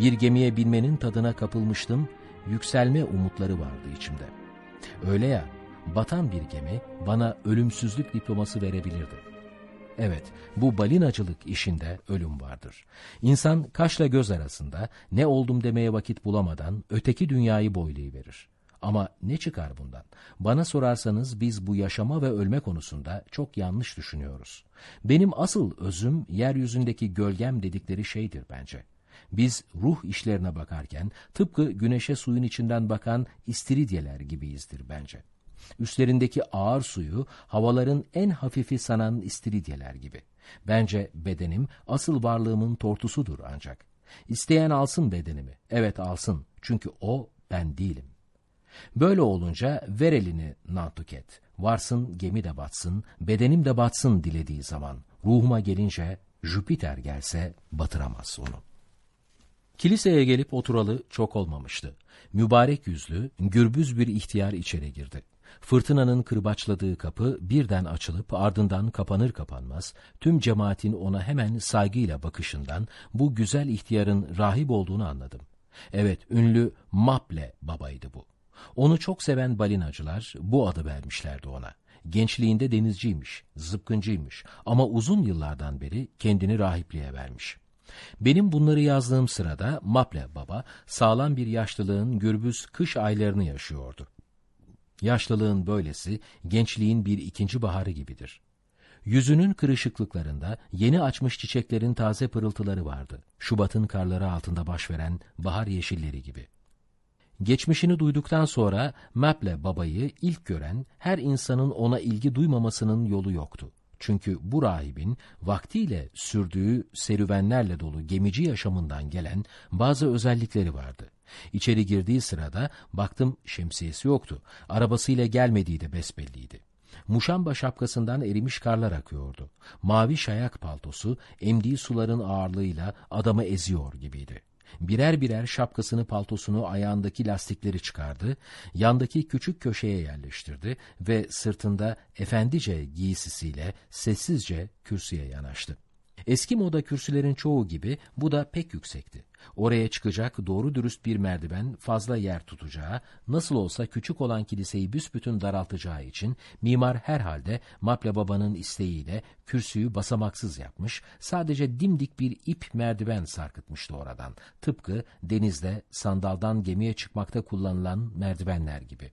Bir gemiye binmenin tadına kapılmıştım, yükselme umutları vardı içimde. Öyle ya, batan bir gemi bana ölümsüzlük diploması verebilirdi. Evet, bu balinacılık işinde ölüm vardır. İnsan kaşla göz arasında ne oldum demeye vakit bulamadan öteki dünyayı boylayıverir. Ama ne çıkar bundan? Bana sorarsanız biz bu yaşama ve ölme konusunda çok yanlış düşünüyoruz. Benim asıl özüm yeryüzündeki gölgem dedikleri şeydir bence. Biz ruh işlerine bakarken tıpkı güneşe suyun içinden bakan istiridyeler gibiyizdir bence. Üstlerindeki ağır suyu havaların en hafifi sanan istiridyeler gibi. Bence bedenim asıl varlığımın tortusudur ancak. İsteyen alsın bedenimi. Evet alsın. Çünkü o ben değilim. Böyle olunca ver elini Nantuket. Varsın gemi de batsın, bedenim de batsın dilediği zaman. Ruhuma gelince Jüpiter gelse batıramaz onu. Kiliseye gelip oturalı çok olmamıştı. Mübarek yüzlü, gürbüz bir ihtiyar içeri girdi. Fırtınanın kırbaçladığı kapı birden açılıp ardından kapanır kapanmaz, tüm cemaatin ona hemen saygıyla bakışından bu güzel ihtiyarın rahip olduğunu anladım. Evet, ünlü Maple babaydı bu. Onu çok seven balinacılar bu adı vermişlerdi ona. Gençliğinde denizciymiş, zıpkıncıymış ama uzun yıllardan beri kendini rahipliğe vermiş. Benim bunları yazdığım sırada Maple baba sağlam bir yaşlılığın gürbüz kış aylarını yaşıyordu. Yaşlılığın böylesi gençliğin bir ikinci baharı gibidir. Yüzünün kırışıklıklarında yeni açmış çiçeklerin taze pırıltıları vardı. Şubat'ın karları altında başveren bahar yeşilleri gibi. Geçmişini duyduktan sonra Maple babayı ilk gören her insanın ona ilgi duymamasının yolu yoktu. Çünkü bu rahibin vaktiyle sürdüğü serüvenlerle dolu gemici yaşamından gelen bazı özellikleri vardı. İçeri girdiği sırada baktım şemsiyesi yoktu. Arabasıyla gelmediği de besbelliydi. Muşamba şapkasından erimiş karlar akıyordu. Mavi şayak paltosu emdiği suların ağırlığıyla adamı eziyor gibiydi. Birer birer şapkasını paltosunu ayağındaki lastikleri çıkardı, yandaki küçük köşeye yerleştirdi ve sırtında efendice giysisiyle sessizce kürsüye yanaştı. Eski moda kürsülerin çoğu gibi bu da pek yüksekti. Oraya çıkacak doğru dürüst bir merdiven fazla yer tutacağı, nasıl olsa küçük olan kiliseyi büsbütün daraltacağı için mimar herhalde Maple Baba'nın isteğiyle kürsüyü basamaksız yapmış, sadece dimdik bir ip merdiven sarkıtmıştı oradan. Tıpkı denizde sandaldan gemiye çıkmakta kullanılan merdivenler gibi.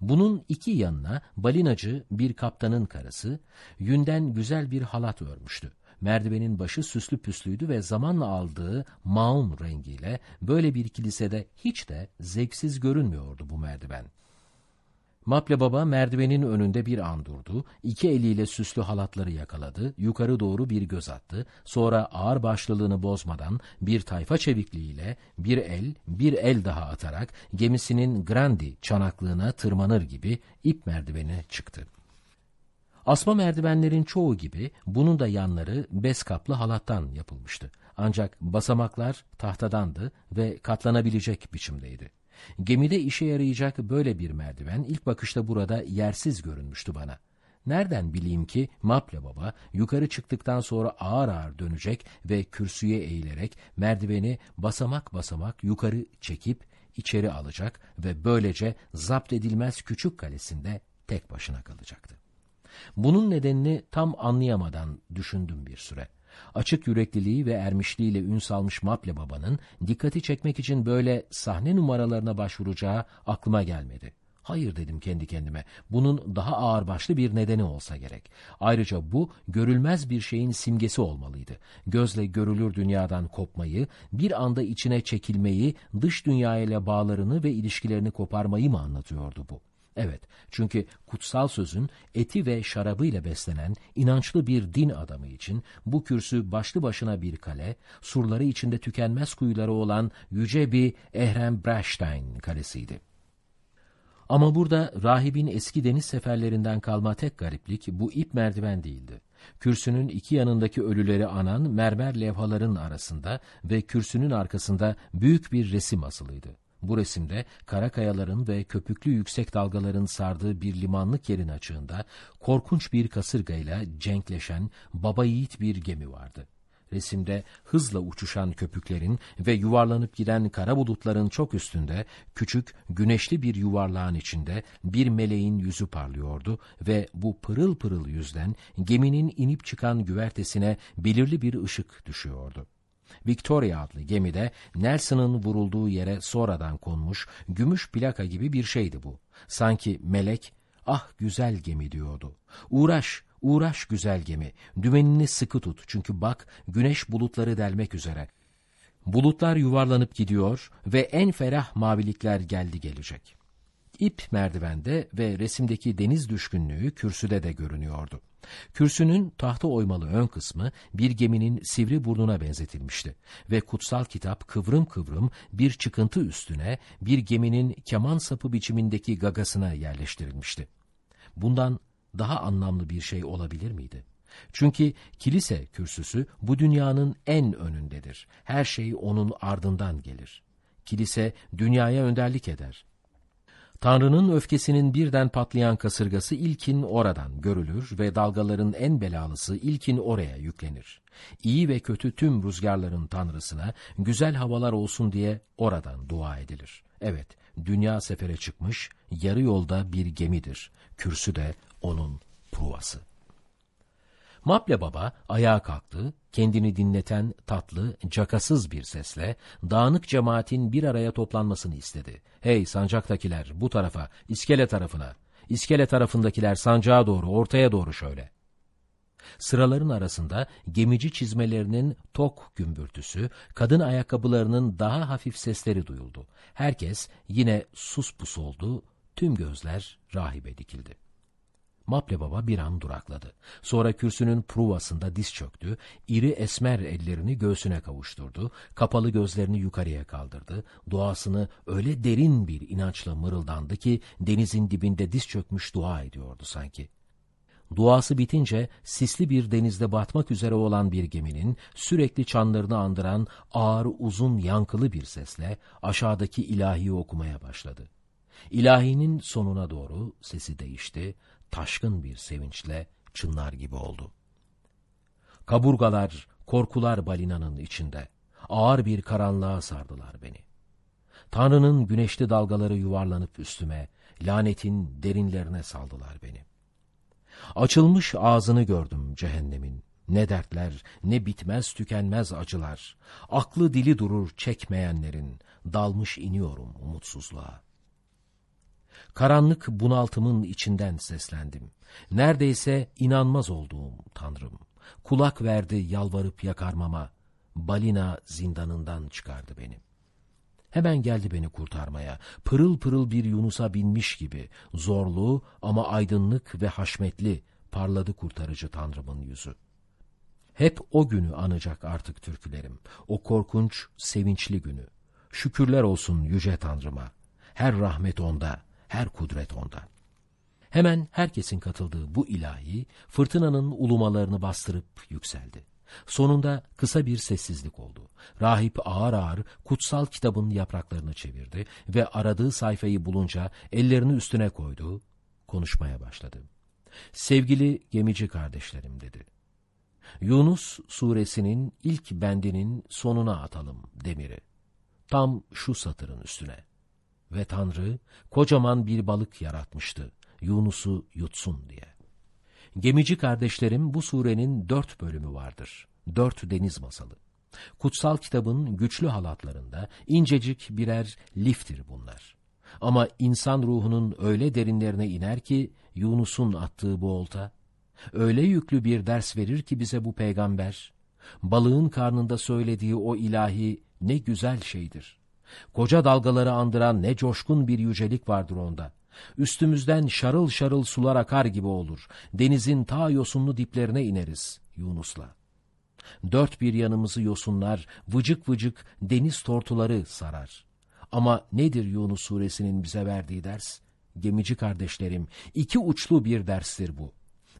Bunun iki yanına balinacı bir kaptanın karısı, yünden güzel bir halat örmüştü. Merdivenin başı süslü püslüydü ve zamanla aldığı maun rengiyle böyle bir kilisede hiç de zevksiz görünmüyordu bu merdiven. Maple Baba merdivenin önünde bir an durdu, iki eliyle süslü halatları yakaladı, yukarı doğru bir göz attı, sonra ağır başlılığını bozmadan bir tayfa çevikliğiyle bir el, bir el daha atarak gemisinin Grandi çanaklığına tırmanır gibi ip merdivene çıktı. Asma merdivenlerin çoğu gibi bunun da yanları bez kaplı halattan yapılmıştı. Ancak basamaklar tahtadandı ve katlanabilecek biçimdeydi. Gemide işe yarayacak böyle bir merdiven ilk bakışta burada yersiz görünmüştü bana. Nereden bileyim ki Maple Baba yukarı çıktıktan sonra ağır ağır dönecek ve kürsüye eğilerek merdiveni basamak basamak yukarı çekip içeri alacak ve böylece zapt edilmez küçük kalesinde tek başına kalacaktı. Bunun nedenini tam anlayamadan düşündüm bir süre. Açık yürekliliği ve ermişliğiyle ün salmış Maple Baba'nın dikkati çekmek için böyle sahne numaralarına başvuracağı aklıma gelmedi. Hayır dedim kendi kendime. Bunun daha ağırbaşlı bir nedeni olsa gerek. Ayrıca bu görülmez bir şeyin simgesi olmalıydı. Gözle görülür dünyadan kopmayı, bir anda içine çekilmeyi, dış dünya ile bağlarını ve ilişkilerini koparmayı mı anlatıyordu bu? Evet, çünkü kutsal sözün eti ve şarabıyla beslenen inançlı bir din adamı için bu kürsü başlı başına bir kale, surları içinde tükenmez kuyuları olan yüce bir Ehrem Brashstein kalesiydi. Ama burada rahibin eski deniz seferlerinden kalma tek gariplik bu ip merdiven değildi. Kürsünün iki yanındaki ölüleri anan mermer levhaların arasında ve kürsünün arkasında büyük bir resim asılıydı. Bu resimde kara kayaların ve köpüklü yüksek dalgaların sardığı bir limanlık yerin açığında korkunç bir kasırgayla cenkleşen baba yiğit bir gemi vardı. resimde hızla uçuşan köpüklerin ve yuvarlanıp giden kara bulutların çok üstünde küçük güneşli bir yuvarlağın içinde bir meleğin yüzü parlıyordu ve bu pırıl pırıl yüzden geminin inip çıkan güvertesine belirli bir ışık düşüyordu. Victoria adlı gemide Nelson'ın vurulduğu yere sonradan konmuş gümüş plaka gibi bir şeydi bu. Sanki melek, ah güzel gemi diyordu. Uğraş, uğraş güzel gemi, dümenini sıkı tut çünkü bak güneş bulutları delmek üzere. Bulutlar yuvarlanıp gidiyor ve en ferah mavilikler geldi gelecek. İp merdivende ve resimdeki deniz düşkünlüğü kürsüde de görünüyordu. Kürsünün tahta oymalı ön kısmı bir geminin sivri burnuna benzetilmişti ve kutsal kitap kıvrım kıvrım bir çıkıntı üstüne bir geminin keman sapı biçimindeki gagasına yerleştirilmişti. Bundan daha anlamlı bir şey olabilir miydi? Çünkü kilise kürsüsü bu dünyanın en önündedir. Her şey onun ardından gelir. Kilise dünyaya önderlik eder. Tanrı'nın öfkesinin birden patlayan kasırgası ilkin oradan görülür ve dalgaların en belalısı ilkin oraya yüklenir. İyi ve kötü tüm rüzgarların tanrısına güzel havalar olsun diye oradan dua edilir. Evet, dünya sefere çıkmış, yarı yolda bir gemidir. Kürsü de onun pruvası. Maple Baba ayağa kalktı, kendini dinleten tatlı, cakasız bir sesle dağınık cemaatin bir araya toplanmasını istedi. Hey sancaktakiler bu tarafa, iskele tarafına, iskele tarafındakiler sancağa doğru, ortaya doğru şöyle. Sıraların arasında gemici çizmelerinin tok gümbürtüsü, kadın ayakkabılarının daha hafif sesleri duyuldu. Herkes yine sus pus oldu, tüm gözler rahibe dikildi. Maple Baba bir an durakladı. Sonra kürsünün pruvasında diz çöktü, iri esmer ellerini göğsüne kavuşturdu, kapalı gözlerini yukarıya kaldırdı, duasını öyle derin bir inançla mırıldandı ki denizin dibinde diz çökmüş dua ediyordu sanki. Duası bitince sisli bir denizde batmak üzere olan bir geminin sürekli çanlarını andıran ağır uzun yankılı bir sesle aşağıdaki ilahi okumaya başladı. İlahinin sonuna doğru sesi değişti, taşkın bir sevinçle çınlar gibi oldu. Kaburgalar, korkular balinanın içinde. Ağır bir karanlığa sardılar beni. Tanrı'nın güneşli dalgaları yuvarlanıp üstüme, lanetin derinlerine saldılar beni. Açılmış ağzını gördüm cehennemin. Ne dertler, ne bitmez tükenmez acılar. Aklı dili durur çekmeyenlerin, dalmış iniyorum umutsuzluğa. Karanlık bunaltımın içinden seslendim. Neredeyse inanmaz olduğum Tanrım. Kulak verdi yalvarıp yakarmama. Balina zindanından çıkardı beni. Hemen geldi beni kurtarmaya. Pırıl pırıl bir Yunus'a binmiş gibi. Zorlu ama aydınlık ve haşmetli parladı kurtarıcı Tanrım'ın yüzü. Hep o günü anacak artık türkülerim. O korkunç, sevinçli günü. Şükürler olsun yüce Tanrıma. Her rahmet onda, her kudret onda. Hemen herkesin katıldığı bu ilahi, fırtınanın ulumalarını bastırıp yükseldi. Sonunda kısa bir sessizlik oldu. Rahip ağır ağır kutsal kitabın yapraklarını çevirdi ve aradığı sayfayı bulunca ellerini üstüne koydu, konuşmaya başladı. Sevgili gemici kardeşlerim dedi. Yunus suresinin ilk bendinin sonuna atalım demiri. Tam şu satırın üstüne ve Tanrı kocaman bir balık yaratmıştı Yunus'u yutsun diye. Gemici kardeşlerim bu surenin dört bölümü vardır. Dört deniz masalı. Kutsal kitabın güçlü halatlarında incecik birer liftir bunlar. Ama insan ruhunun öyle derinlerine iner ki Yunus'un attığı bu olta, öyle yüklü bir ders verir ki bize bu peygamber, balığın karnında söylediği o ilahi ne güzel şeydir. Koca dalgaları andıran ne coşkun bir yücelik vardır onda. Üstümüzden şarıl şarıl sular akar gibi olur. Denizin ta yosunlu diplerine ineriz Yunus'la. Dört bir yanımızı yosunlar, vıcık vıcık deniz tortuları sarar. Ama nedir Yunus suresinin bize verdiği ders? Gemici kardeşlerim, iki uçlu bir derstir bu.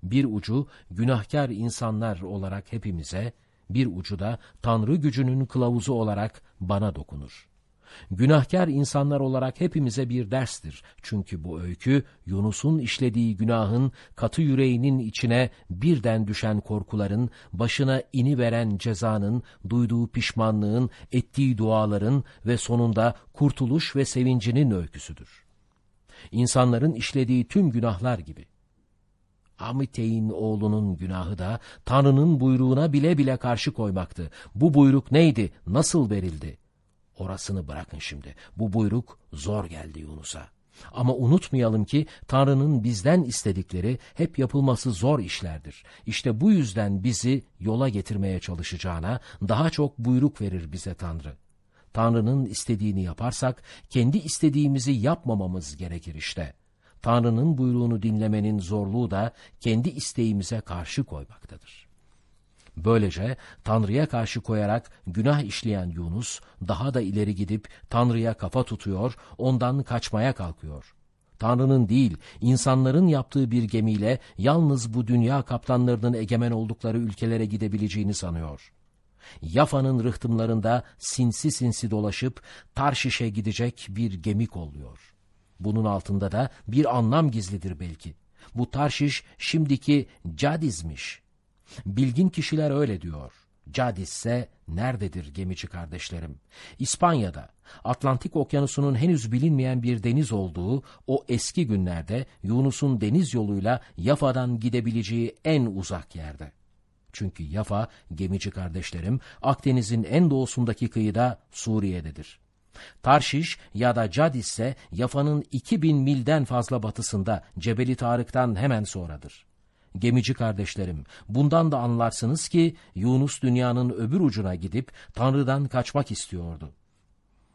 Bir ucu günahkar insanlar olarak hepimize, bir ucu da Tanrı gücünün kılavuzu olarak bana dokunur. Günahkar insanlar olarak hepimize bir derstir. Çünkü bu öykü Yunus'un işlediği günahın katı yüreğinin içine birden düşen korkuların, başına ini veren cezanın, duyduğu pişmanlığın, ettiği duaların ve sonunda kurtuluş ve sevincinin öyküsüdür. İnsanların işlediği tüm günahlar gibi. Amitey'in oğlunun günahı da Tanrı'nın buyruğuna bile bile karşı koymaktı. Bu buyruk neydi? Nasıl verildi? Orasını bırakın şimdi. Bu buyruk zor geldi Yunus'a. Ama unutmayalım ki Tanrı'nın bizden istedikleri hep yapılması zor işlerdir. İşte bu yüzden bizi yola getirmeye çalışacağına daha çok buyruk verir bize Tanrı. Tanrı'nın istediğini yaparsak kendi istediğimizi yapmamamız gerekir işte. Tanrı'nın buyruğunu dinlemenin zorluğu da kendi isteğimize karşı koymaktadır. Böylece Tanrı'ya karşı koyarak günah işleyen Yunus daha da ileri gidip Tanrı'ya kafa tutuyor, ondan kaçmaya kalkıyor. Tanrı'nın değil, insanların yaptığı bir gemiyle yalnız bu dünya kaptanlarının egemen oldukları ülkelere gidebileceğini sanıyor. Yafa'nın rıhtımlarında sinsi sinsi dolaşıp Tarşiş'e gidecek bir gemi kolluyor. Bunun altında da bir anlam gizlidir belki. Bu Tarşiş şimdiki Cadiz'miş. Bilgin kişiler öyle diyor. Cadiz ise nerededir gemici kardeşlerim? İspanya'da, Atlantik Okyanusu'nun henüz bilinmeyen bir deniz olduğu o eski günlerde Yunus'un deniz yoluyla Yafa'dan gidebileceği en uzak yerde. Çünkü Yafa, gemici kardeşlerim, Akdeniz'in en doğusundaki kıyıda Suriye'dedir. Tarşiş ya da Cad ise Yafa'nın 2000 milden fazla batısında Cebeli Tarık'tan hemen sonradır. Gemici kardeşlerim, bundan da anlarsınız ki Yunus dünyanın öbür ucuna gidip Tanrı'dan kaçmak istiyordu.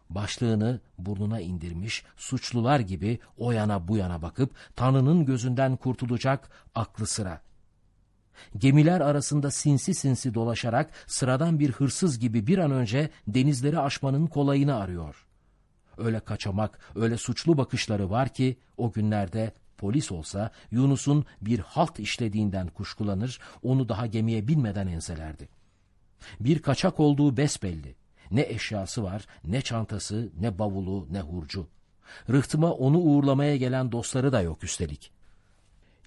Başlığını burnuna indirmiş suçlular gibi o yana bu yana bakıp Tanrı'nın gözünden kurtulacak aklı sıra. Gemiler arasında sinsi sinsi dolaşarak sıradan bir hırsız gibi bir an önce denizleri aşmanın kolayını arıyor. Öyle kaçamak, öyle suçlu bakışları var ki o günlerde polis olsa Yunus'un bir halt işlediğinden kuşkulanır, onu daha gemiye binmeden enselerdi. Bir kaçak olduğu besbelli. Ne eşyası var, ne çantası, ne bavulu, ne hurcu. Rıhtıma onu uğurlamaya gelen dostları da yok üstelik.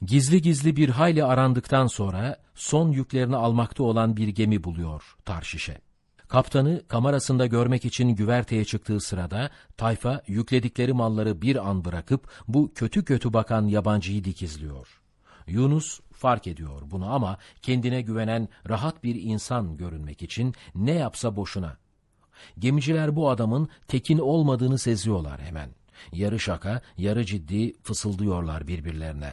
Gizli gizli bir hayli arandıktan sonra son yüklerini almakta olan bir gemi buluyor Tarşiş'e. Kaptanı kamerasında görmek için güverteye çıktığı sırada tayfa yükledikleri malları bir an bırakıp bu kötü kötü bakan yabancıyı dikizliyor. Yunus fark ediyor bunu ama kendine güvenen rahat bir insan görünmek için ne yapsa boşuna. Gemiciler bu adamın tekin olmadığını seziyorlar hemen. Yarı şaka, yarı ciddi fısıldıyorlar birbirlerine.